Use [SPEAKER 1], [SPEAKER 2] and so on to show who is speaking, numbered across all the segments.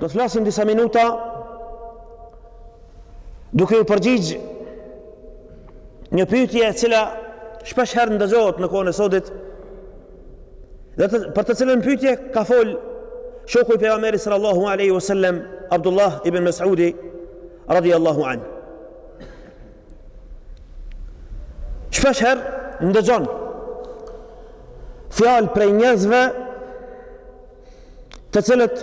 [SPEAKER 1] Do flasim disa minuta duke u përgjigj një pyetje e cila shpesh herë ndëgjohet në kohën e sodit dhe të, për të cilën pyetje ka fol shoku i pejgamberit sallallahu alaihi wasallam Abdullah ibn Mas'udi radiallahu anhu Shpesh herë ndëgjon fjalë prej njerëzve të cilët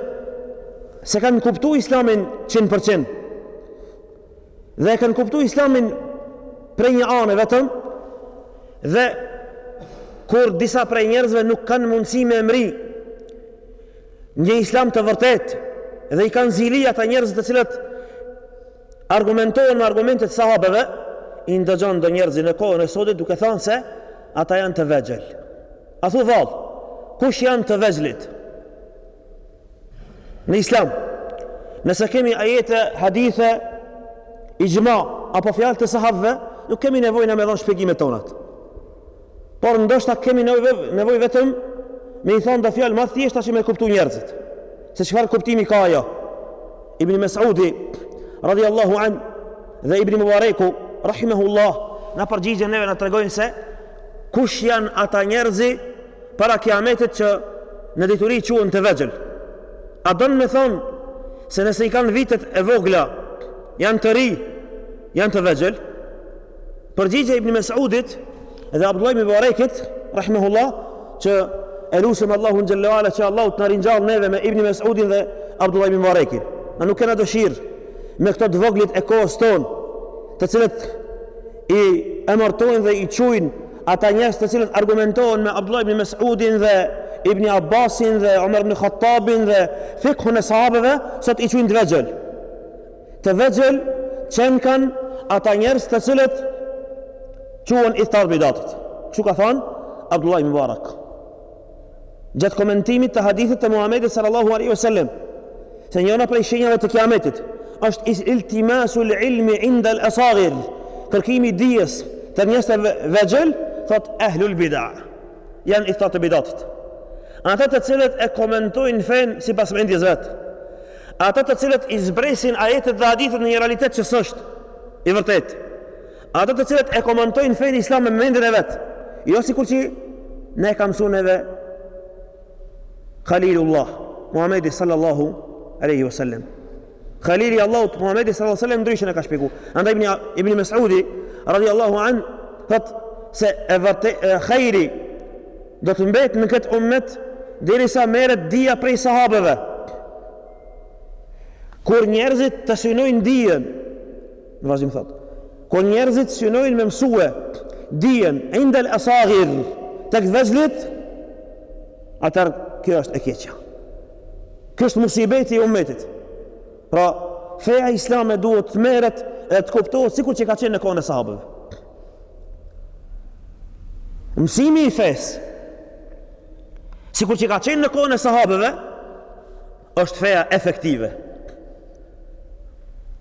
[SPEAKER 1] se kanë kuptu islamin 100% dhe e kanë kuptu islamin prej një ane vetëm dhe kur disa prej njerëzve nuk kanë mundësi me mërri një islam të vërtetë dhe i kanë zili ata njerëzve të cilët argumentohen me argumente t'sahabeve, i ndëgjon do njerëz në kohën e sodit duke thonë se ata janë të vegjël. A thu vallë, kush janë të vegjlit? Në islam, nëse kemi ajete, hadithe, ixhma, apo fjalë të sahabeve, nuk kemi nevojë na me dhonë shpjegimet tonat. Por ndoshta kemi nevojë vetëm me i thonë do fjalë ma t'thjeshta që me e kuptu njerëzit. Se çfarë kuptimi ka ajo? Ibn Mas'udi radhiyallahu an dhe Ibn Mubareku rahimahullah na përgjigjen neve na tregojnë se kush janë ata njerëzi para kiametit që në dituri quhen të vegjël. A don me thonë se nëse i kanë vitet e vogla janë të rinj, janë të vegjël? Përgjigja e Ibn Mes'udit dhe Abdullah ibn Mubarakit, rahimahullah, që e lusim Allahun xhallahu ala që Allahu të na ringjall neve me Ibn Mes'udin dhe Abdullah ibn Mubarakin. Na nuk kena dëshirë me këta të voglit e kohës tonë, të cilët i emërtojnë dhe i qujnë ata njerëz të cilët argumentohen me Abdullah ibn Mes'udin dhe Ibn Abbasin dhe Umar ibn Khattabin dhe fikhun e sahabeve, sot i qujnë të vegjël. Të vegjël qenkan ata njerëz të cilët quhen ithtarë t'bidatit. Kështu ka thanë Abdullah ibn Mubarak. Gjatë komentimit të hadithit të Muhamedit sallallahu alaihi wasallam, se njëra prej shenjave të Kiametit është iltimasul ilmi inda al-asagir, kërkimi i dijes te njerëz të vegjël, thotë ehlul bid'a. Janë ithtarë të bidatit. Ata të cilët e komentojnë fenë sipas mendjes vet. Ata të cilët i zbresin ajetet dhe hadithet në një realitet që s'është i vërtet. Ata të cilët e komentojnë fenë islam me mendjen e vet, jo sikur që ne ka mësuar neve Khalilullah Muhamedi sallallahu alaihi wasallam. Khalili i Allahut Muhamedi sallallahu alaihi wasallam ndryshe na ka shpjeguar. Andaj ibn Ibn Mes'udi radhiyallahu an thot se vërtet hajri Do të mbetë në këtë ummet deri sa merret dija prej sahabeve. Kur njerëzit të synojnë dijen, në vazhdim thotë, kur njerëzit synojnë me mësue dijen indel asagir tek të vegjlit, atër kjo është e keqja. Kjo është musibeti i ummetit. Pra, feja islame duhet të merret dhe të kuptohet sikur që ka qenë në kohën e sahabeve. Mësimi i fesë, sikur që ka qenë në kohën e sahabeve, është feja efektive.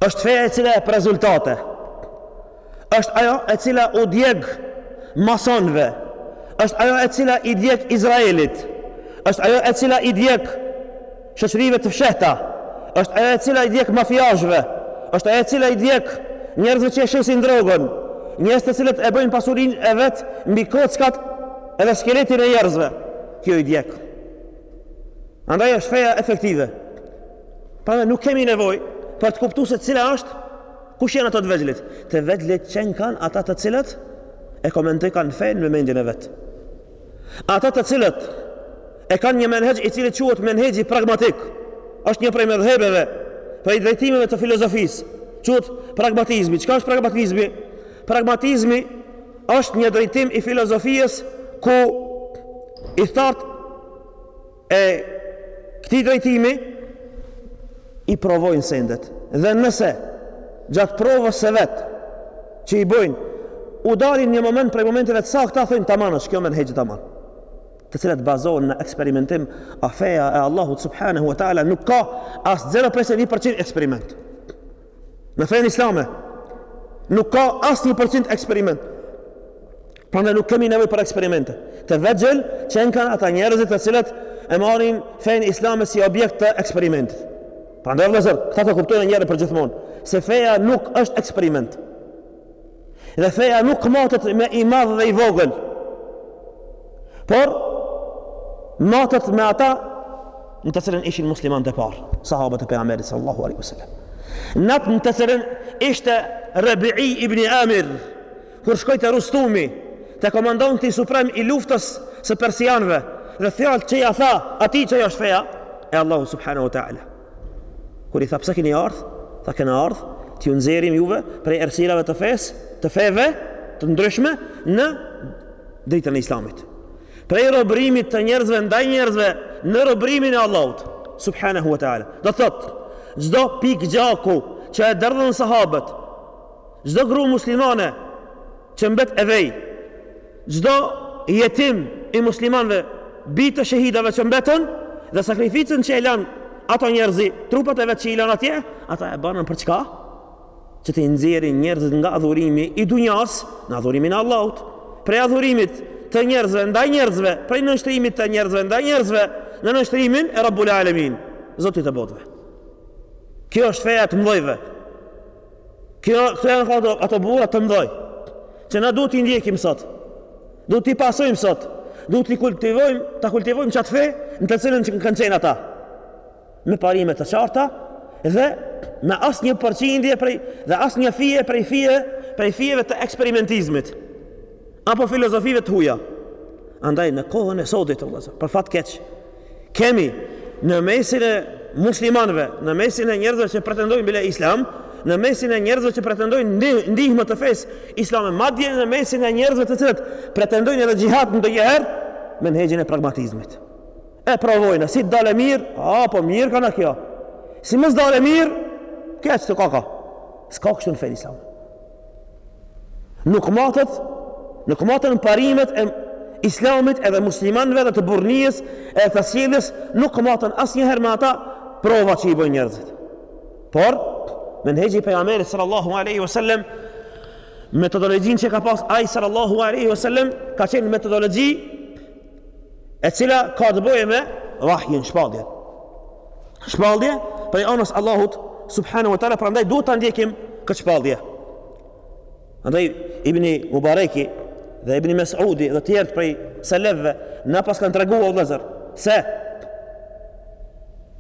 [SPEAKER 1] është feja e cila jep rezultate. është ajo e cila u djeg masonve. është ajo e cila i djeg Izraelit. është ajo e cila i djeg shoqërive të fshehta, është ajo e cila i djeg mafiashëve, është ajo e cila i djeg njerëzve që e shesin drogën, njerëz të cilët e bëjnë pasurinë e vet mbi kockat edhe skeletin e njerëzve. Kjo i djeg. Andaj është feja efektive. Pra nuk kemi nevojë për të kuptuar se cila është kush janë ato të vegjlit. Të vegjlit qenkan ata të cilët e komentojkan fenë me mendjen e vet. Ata të cilët e kanë një menhexh i cili quhet menhexhi pragmatik, është një prej medhhebeve, prej drejtimeve të filozofisë, quhet pragmatizmi. Çka është pragmatizmi? Pragmatizmi është një drejtim i filozofisë ku ithtarët e këtij drejtimi i provojnë sendet dhe nëse gjatë provës së vet që i bojnë u dalin një moment prej momenteve të sakta thonë tamam është ky menhexhi tamam të cilat bazohen në eksperimentim a feja e Allahut subhanahu wa taala nuk ka as 0.1% eksperiment në fenë islame nuk ka as 1% eksperiment Prandaj nuk kemi nevojë për eksperimente. Të vegjël qenkan ata njerëzit të cilët e marrin fenë islame si objekt të eksperimentit. Prandaj vëllazër, këta të kuptojmë njëherë për gjithmonë se feja nuk është eksperiment. Dhe feja nuk matet me i madh dhe i vogël. Por matet me ata në të cilën ishin muslimanët e parë, sahabët e pejgamberit sallallahu alaihi wasallam. Në atë në të cilën ishte Rebi'i ibn Amir, Kur shkoi te Rustumi, te komandanti suprem i luftës së persianëve, dhe fjalët që ia tha atij që është feja e Allahut subhanahu wa taala. Kur i tha pse keni ardhur, tha kena ardhur t'ju nxjerrim juve prej errësirave të fesë, të feve të ndryshme në dritën e Islamit. Prej robërimit të njerëzve ndaj njerëzve në robërimin e Allahut subhanahu wa taala. Do thot, çdo pik gjaku që e derdhën sahabët Çdo gru muslimane që mbet e vej, çdo jetim i muslimanëve, bijë të shehidave që mbetën dhe sakrificën që e lanë ato njerëz, trupat e vet që i lanë atje, ata e banën për çka? Që t'i nxjerrin njerëzit nga adhurimi i dunjas në adhurimin e Allahut, prej adhurimit të njerëzve ndaj njerëzve, prej nënshtrimit të njerëzve ndaj njerëzve në nënshtrimin e Rabbul Alamin, Zotit të botëve. Kjo është feja e të mdhojve. Kjo, këto janë ato, ato burra të mdhoj, që na duhet t'i ndjekim sot, duhet t'i pasojmë sot, duhet t'i kultivojmë, t'a kultivojmë qatë fe në të cilën që kanë qenë ata, me parime të qarta, dhe me asnjë përqindje, dhe asnjë fije prej fije, prej fijeve të eksperimentizmit, apo filozofive të huja. Andaj në kohën e sodit, për fat keq, Kemi në mesin e muslimanëve, në mesin e njerëzve që pretendojnë bile islam, në mesin e njerëzve që pretendojnë ndihmë të fesë islame, madje në mesin e njerëzve të cilët pretendojnë edhe xhihad ndonjëherë menhexhin e pragmatizmit. E provojna, si dalë mirë, a po mirë kana kjo. Si mos dalë mirë, keq të kaka. S'ka kështu në fenë islame. Nuk matet, nuk maten parimet e islamit edhe muslimanëve dhe të burrnisë e të sjelljes, nuk maten asnjëherë me ata prova që i bëjnë njerëzit. Por menhexhi i pejgamberit sallallahu alaihi wasallam metodologjinë që ka pas ai sallallahu alaihi wasallam ka qenë metodologji e cila ka të bëjë me vahjin shpallje. Shpallje prej anës së Allahut subhanahu wa taala, prandaj duhet ta ndjekim këtë shpallje. Andaj Ibni Mubareki dhe Ibni Mesudi dhe të tjerë prej selefëve na paskanë treguar vëllazër se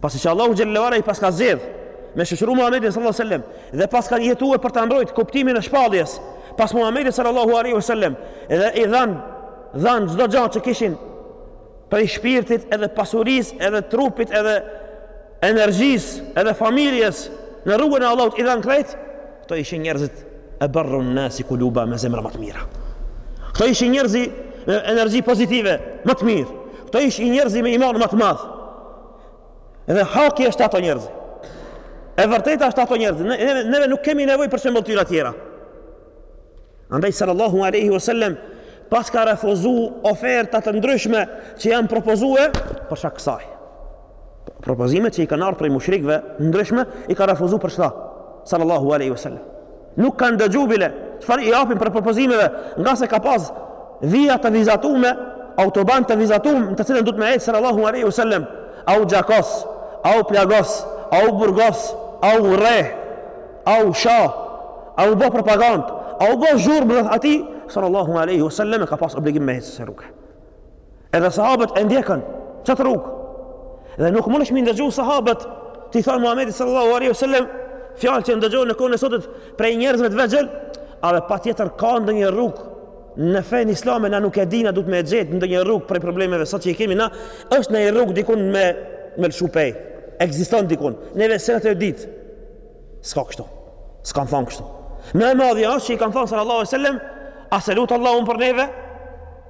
[SPEAKER 1] Pasi që Allahu xhelle ue ala i paska zgjedh me shoqëru Muhamedin sallallahu alaihi wasallam dhe paska jetue për ta mbrojt kuptimin e shpalljes pas Muhamedit sallallahu alaihi wasallam dhe i dhanë dhanë çdo gjë që kishin prej shpirtit edhe pasurisë edhe trupit edhe energjisë edhe familjes në rrugën e Allahut i dhanë krejt Këto ishin njerëzit e bërru në nësi ku luba, me zemra më të mira. Këto ishin njerëzi me energji pozitive më të mirë. Këto ishin njerëzi me iman më të madh. Edhe haki është ato njerëz. E vërteta është ato njerëzi. Neve, neve nuk kemi nevojë për shembëlltyra tjera. Andaj sallallahu aleyhi vësallem pas ka refuzu oferta të ndryshme që janë propozu për shkak kësaj. Propozimet që i kanë ardhur prej mushrikëve të ndryshme i ka refuzu për çfarë? Sallallahu alaihi wasallam. Nuk ka ndëgju bile çfarë i japin për propozimeve, ngase ka pas vija të vizatume, autoban të vizatum, në të cilën duhet me hec sallallahu alaihi wasallam, a u gjakos, a u plagos, a u burgos, a u rreh, a u sha, a u bë propagandë, a u bë zhurmë rreth atij, sallallahu alaihi wasallam ka pas obligim me ecë rrugë. Edhe sahabët e ndjekën çat rrugë. Dhe nuk mundesh mi ndëgju sahabët t'i thon Muhamedit sallallahu alaihi wasallam fjalë që ndëgjon në kohën e sotit prej njerëzve të vegjël, a be patjetër ka ndonjë rrugë në fenë islame na nuk e di na duhet me gjet ndonjë rrugë prej problemeve sot që i kemi na është një rrugë dikun e mshefun. Ekziston dikun. Neve s'e na e ditë. S'ka kështu. S'kan thon kështu. Më e madhja është që i kanë thon sallallahu alaihi wasallam, a s'e lut Allahun për neve?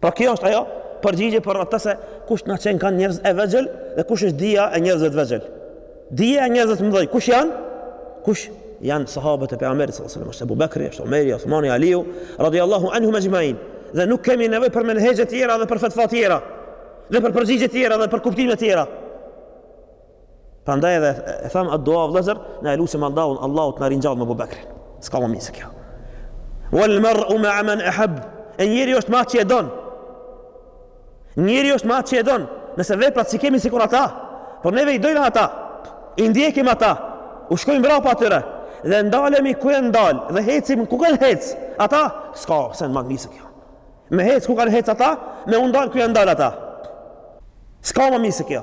[SPEAKER 1] Pra kjo është ajo përgjigje për ata se kush na qenkan njerëz e vegjël dhe kush është dija e njerëzve të vegjël. Dija e njerëzve të mëdhej, kush janë? Kush janë sahabët e pejgamberit sallallahu alajhi wasallam, është Abu Bakri, është Omeri, Osmani, Aliu, radhiyallahu anhum ajma'in. Dhe nuk kemi nevojë për menhexhe të tjera dhe për fatva të tjera dhe për përgjigje të tjera dhe për kuptime të tjera. Prandaj edhe e thamë atë dua vëllazër, na e lusim Allahun, Allahu të na ringjallë me Abu Bekrin. S'ka më mirë se kjo. Wal mar'u ma'a man ahab. Njeri është me atë që e don. Njeri është me atë që e don. Nëse veprat s'i kemi sikur ata, por neve i dojmë ata. I ndjekim ata. U shkojmë brapa atyre dhe ndalemi ku jan ndal dhe hecim ku kanë hec ata s'ka sen më mirë se kjo me hec ku kanë hec ata me u ndal ku jan ndal ata s'ka më
[SPEAKER 2] mirë se kjo